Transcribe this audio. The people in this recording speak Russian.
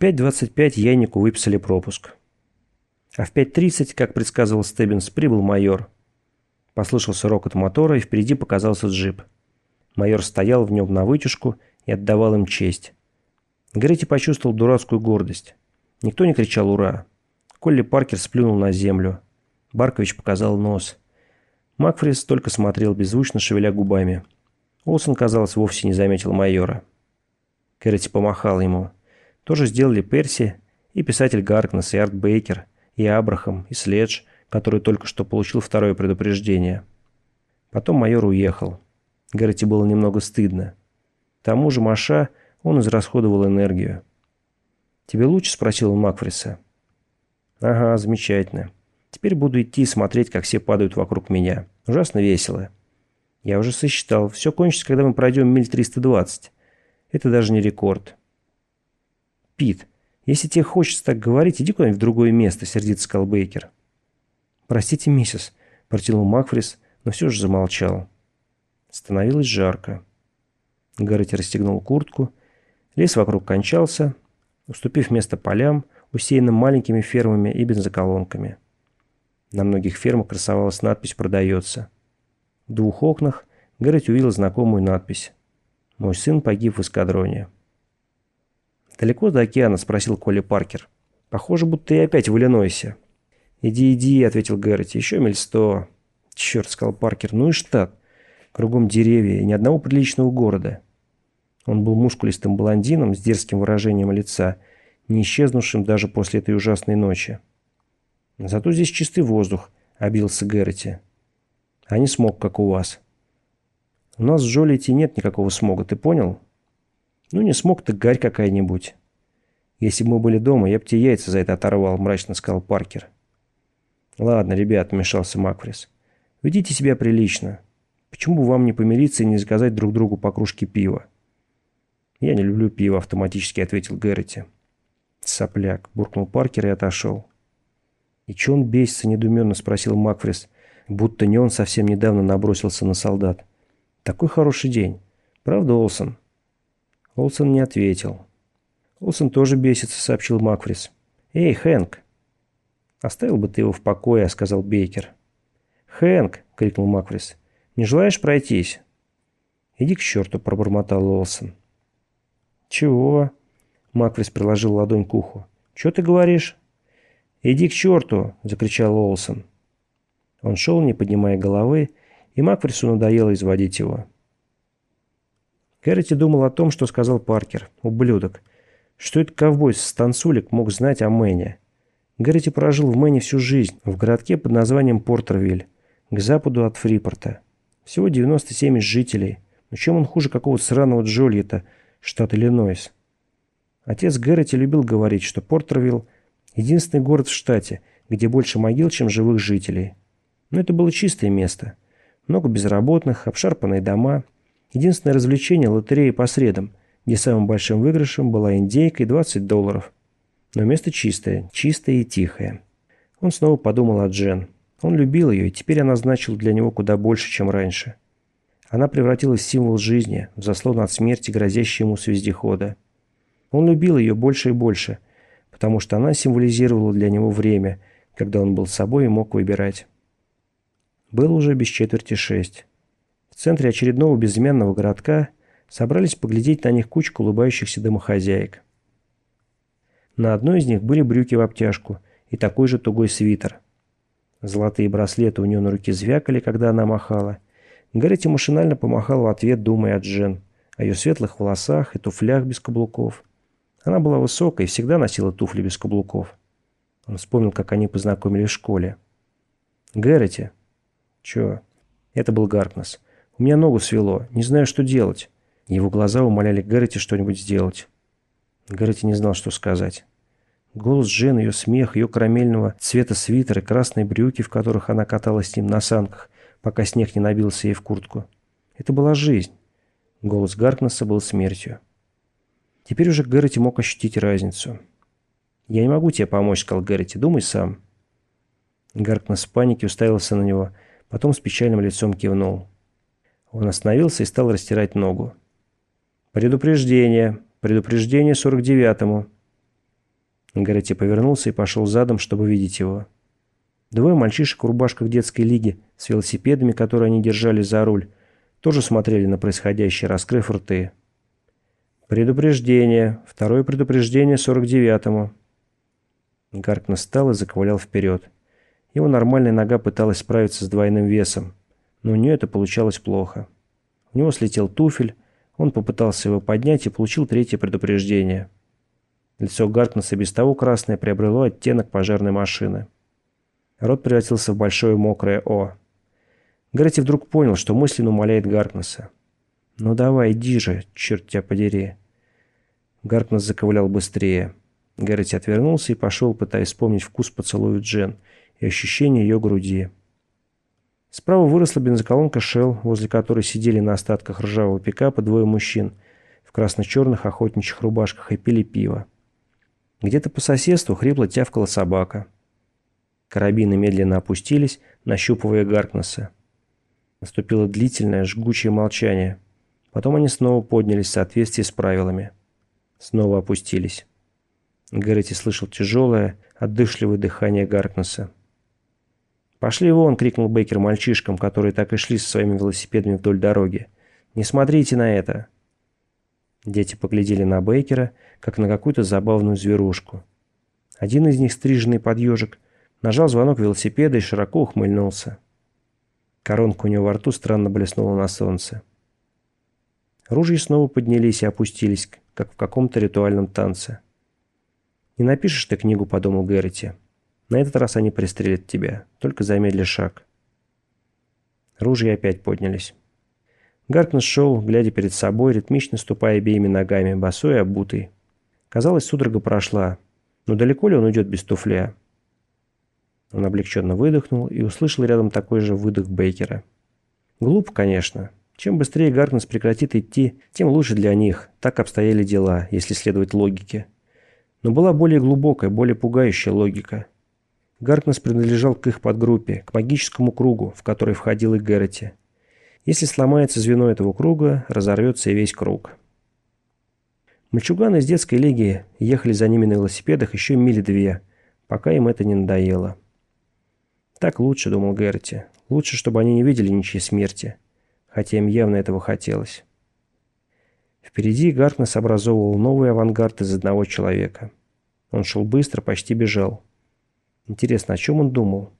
5.25 Янику выписали пропуск. А в 5.30, как предсказывал Стеббинс, прибыл майор. Послышался рокот мотора, и впереди показался джип. Майор стоял в нем на вытяжку и отдавал им честь. Гретти почувствовал дурацкую гордость. Никто не кричал «Ура!». Колли Паркер сплюнул на землю. Баркович показал нос. Макфрис только смотрел, беззвучно шевеля губами. Олсон, казалось, вовсе не заметил майора. Гретти помахал ему. Тоже сделали Перси и писатель Гаркнес, и Арт Бейкер, и Абрахам, и Следж, который только что получил второе предупреждение. Потом майор уехал. Гэрроти было немного стыдно. К тому же Маша, он израсходовал энергию. «Тебе лучше?» – спросил он Макфриса. «Ага, замечательно. Теперь буду идти и смотреть, как все падают вокруг меня. Ужасно весело. Я уже сосчитал. Все кончится, когда мы пройдем миль 320. Это даже не рекорд». «Пит, если тебе хочется так говорить, иди куда-нибудь в другое место», – сердится сказал. «Простите, миссис», – протянул Макфрис, но все же замолчал. Становилось жарко. Гаррити расстегнул куртку. Лес вокруг кончался, уступив место полям, усеянным маленькими фермами и бензоколонками. На многих фермах красовалась надпись «Продается». В двух окнах Гаррити увидел знакомую надпись «Мой сын погиб в эскадроне». «Далеко до океана?» – спросил Коля Паркер. «Похоже, будто и опять в Иллинойсе». «Иди, иди», – ответил Гаррити. «Еще миль сто». «Черт», – сказал Паркер. «Ну и штат. Кругом деревья и ни одного приличного города». Он был мускулистым блондином с дерзким выражением лица, не исчезнувшим даже после этой ужасной ночи. «Зато здесь чистый воздух», – обился Гэрроти. «А не смог, как у вас». «У нас в Жолите нет никакого смога, ты понял?» Ну, не смог, так гарь какая-нибудь. Если бы мы были дома, я бы тебе яйца за это оторвал, мрачно сказал Паркер. Ладно, ребят, вмешался Макфрис. Ведите себя прилично. Почему бы вам не помириться и не заказать друг другу по кружке пива? Я не люблю пиво, автоматически ответил Гэрроти. Сопляк, буркнул Паркер и отошел. И че он бесится, недуменно спросил Макфрис, будто не он совсем недавно набросился на солдат. Такой хороший день. Правда, Олсон? Олсон не ответил. «Олсон тоже бесится», — сообщил Макфрис. «Эй, Хэнк!» «Оставил бы ты его в покое», — сказал Бейкер. «Хэнк!» — крикнул Макфрис. «Не желаешь пройтись?» «Иди к черту», — пробормотал Олсон. «Чего?» — Макфрис приложил ладонь к уху. «Че ты говоришь?» «Иди к черту!» — закричал Олсон. Он шел, не поднимая головы, и Макфрису надоело изводить его. Кэрроти думал о том, что сказал Паркер, ублюдок. Что этот ковбой с танцулик мог знать о Мэне? Гэрроти прожил в Мэне всю жизнь, в городке под названием Портервиль, к западу от Фрипорта. Всего 97 жителей. Но чем он хуже какого-то сраного Джольета, штат Иллинойс? Отец Гэрроти любил говорить, что Портервилл – единственный город в штате, где больше могил, чем живых жителей. Но это было чистое место. Много безработных, обшарпанные дома – Единственное развлечение – лотерея по средам, где самым большим выигрышем была индейка и 20 долларов. Но место чистое, чистое и тихое. Он снова подумал о Джен. Он любил ее, и теперь она значила для него куда больше, чем раньше. Она превратилась в символ жизни, в заслон от смерти, грозящий ему с вездехода. Он любил ее больше и больше, потому что она символизировала для него время, когда он был собой и мог выбирать. Было уже без четверти шесть. Центре очередного безымянного городка собрались поглядеть на них кучку улыбающихся домохозяек. На одной из них были брюки в обтяжку и такой же тугой свитер. Золотые браслеты у нее на руке звякали, когда она махала. Гаррити машинально помахал в ответ, думая о Джен, о ее светлых волосах и туфлях без каблуков. Она была высокой и всегда носила туфли без каблуков. Он вспомнил, как они познакомились в школе. «Гэрроти?» «Чё?» Это был Гаркнес. У меня ногу свело. Не знаю, что делать». Его глаза умоляли Гэрроти что-нибудь сделать. Гэрроти не знал, что сказать. Голос Джен, ее смех, ее карамельного цвета свитер и красные брюки, в которых она каталась с ним на санках, пока снег не набился ей в куртку. Это была жизнь. Голос Гаркнесса был смертью. Теперь уже Гэрроти мог ощутить разницу. «Я не могу тебе помочь», — сказал Гэрроти. «Думай сам». Гаркнесс в панике уставился на него, потом с печальным лицом кивнул. Он остановился и стал растирать ногу. «Предупреждение! Предупреждение 49-му!» Гарретти повернулся и пошел задом, чтобы видеть его. Двое мальчишек в рубашках детской лиги с велосипедами, которые они держали за руль, тоже смотрели на происходящее, раскрыв рты. «Предупреждение. Второе предупреждение 49-му». Гаркнес встал и заковылял вперед. Его нормальная нога пыталась справиться с двойным весом, но у нее это получалось плохо. У него слетел туфель, он попытался его поднять и получил третье предупреждение. Лицо Гаркнесса без того красное приобрело оттенок пожарной машины. Рот превратился в большое мокрое «О». Гретти вдруг понял, что мысленно умоляет Гаркнесса. «Ну давай, иди же, черт тебя подери». Гаркнесс заковылял быстрее. Гэрроти отвернулся и пошел, пытаясь вспомнить вкус поцелуя Джен и ощущение ее груди. Справа выросла бензоколонка «Шелл», возле которой сидели на остатках ржавого пикапа двое мужчин в красно-черных охотничьих рубашках и пили пиво. Где-то по соседству хрипло тявкала собака. Карабины медленно опустились, нащупывая Гаркнесса. Наступило длительное, жгучее молчание. Потом они снова поднялись в соответствии с правилами. Снова опустились. Гэрроти слышал тяжелое, отдышливое дыхание Гаркнесса. «Пошли вон!» — крикнул Бейкер мальчишкам, которые так и шли со своими велосипедами вдоль дороги. «Не смотрите на это!» Дети поглядели на Бейкера, как на какую-то забавную зверушку. Один из них, стриженный под ежик, нажал звонок велосипеда и широко ухмыльнулся. Коронка у него во рту странно блеснула на солнце. Ружья снова поднялись и опустились, как в каком-то ритуальном танце. «Не напишешь ты книгу», — подумал Гэрроти. «На этот раз они пристрелят тебя, только замедли шаг». Ружья опять поднялись. Гаркнес шел, глядя перед собой, ритмично ступая обеими ногами, босой и обутый. Казалось, судорога прошла, но далеко ли он уйдет без туфля? Он облегченно выдохнул и услышал рядом такой же выдох Бейкера. Глупо, конечно. Чем быстрее Гаркнес прекратит идти, тем лучше для них. Так обстояли дела, если следовать логике. Но была более глубокая, более пугающая логика. Гаркнес принадлежал к их подгруппе, к магическому кругу, в который входил и Гэрроти. Если сломается звено этого круга, разорвется и весь круг. Мальчуганы из детской лиги ехали за ними на велосипедах еще мили две, пока им это не надоело. Так лучше, думал Герти. Лучше, чтобы они не видели ничьей смерти. Хотя им явно этого хотелось. Впереди Гаркнес образовывал новый авангард из одного человека. Он шел быстро, почти бежал. Интересно, о чем он думал?